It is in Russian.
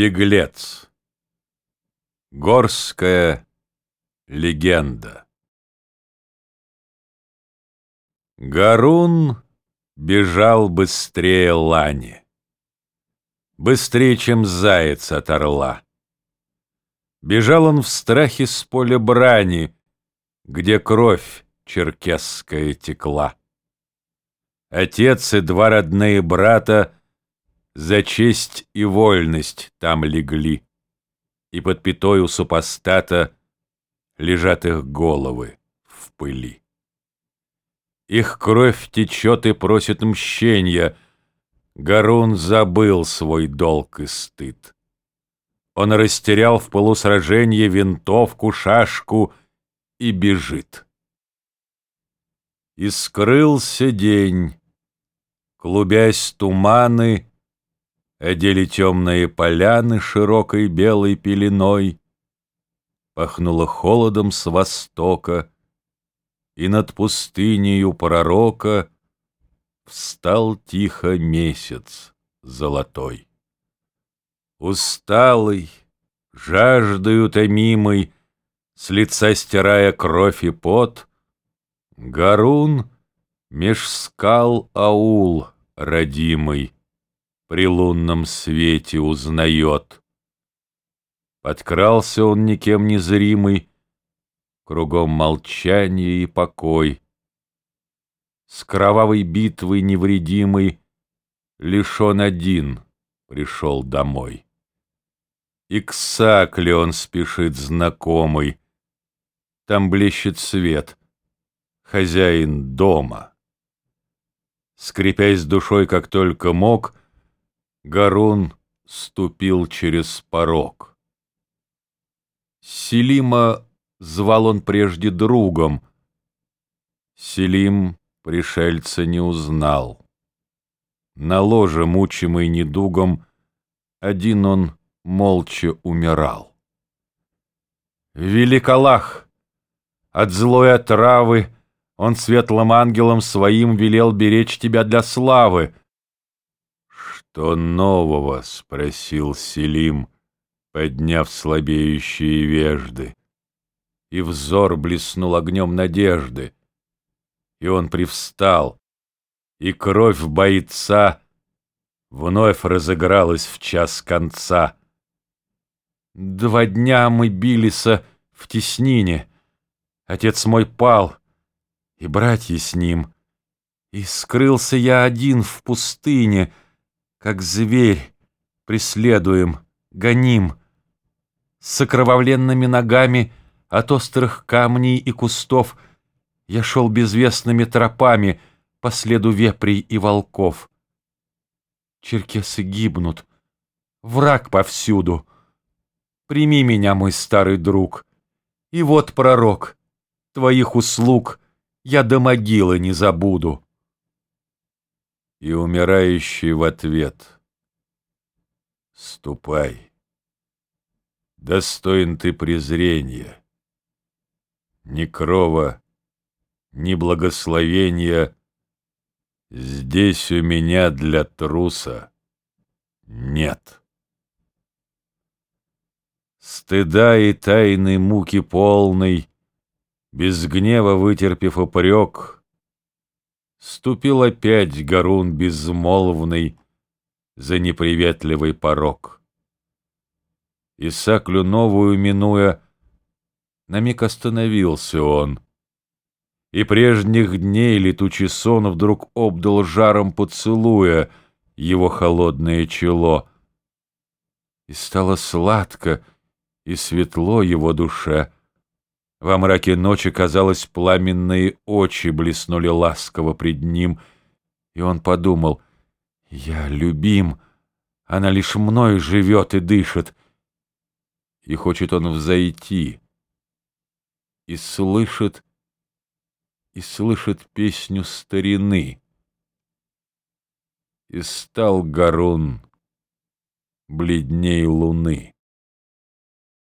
Беглец. Горская легенда. Гарун бежал быстрее лани, Быстрее, чем заяц от орла. Бежал он в страхе с поля брани, Где кровь черкесская текла. Отец и два родные брата за честь и вольность там легли, И под пятой у супостата Лежат их головы в пыли. Их кровь течет и просит мщения, Гарун забыл свой долг и стыд. Он растерял в полусражении винтовку, шашку и бежит. И скрылся день, клубясь туманы, Одели темные поляны широкой белой пеленой, Пахнуло холодом с востока, И над пустынею пророка Встал тихо месяц золотой. Усталый, жаждою томимый, С лица стирая кровь и пот, Гарун меж скал аул родимый, при лунном свете узнает. Подкрался он никем не зримый, кругом молчание и покой. С кровавой битвой невредимый лишь он один пришел домой. И к сакле он спешит знакомый, там блещет свет, хозяин дома. Скрипясь душой, как только мог, Гарун ступил через порог. Селима звал он прежде другом. Селим пришельца не узнал. На ложе, мучимый недугом, один он молча умирал. Великолах! От злой отравы он светлым ангелом своим велел беречь тебя для славы, «Что нового?» — спросил Селим, подняв слабеющие вежды. И взор блеснул огнем надежды. И он привстал, и кровь бойца вновь разыгралась в час конца. Два дня мы билися в теснине, отец мой пал, и братья с ним, и скрылся я один в пустыне — как зверь, преследуем, гоним. С окровавленными ногами от острых камней и кустов Я шел безвестными тропами по следу вепрей и волков. Черкесы гибнут, враг повсюду. Прими меня, мой старый друг, и вот пророк, твоих услуг я до могилы не забуду и умирающий в ответ. Ступай. Достоин ты презрения. Ни крова, ни благословения Здесь у меня для труса нет. Стыда и тайной муки полной, Без гнева вытерпев упрек, Ступил опять Гарун безмолвный За неприветливый порог. Исаклю новую минуя, На миг остановился он, И прежних дней летучий сон Вдруг обдал жаром поцелуя Его холодное чело. И стало сладко и светло его душе — во мраке ночи, казалось, пламенные очи блеснули ласково пред ним, и он подумал, «Я любим, она лишь мной живет и дышит». И хочет он взойти, и слышит, и слышит песню старины. И стал Гарун бледней луны.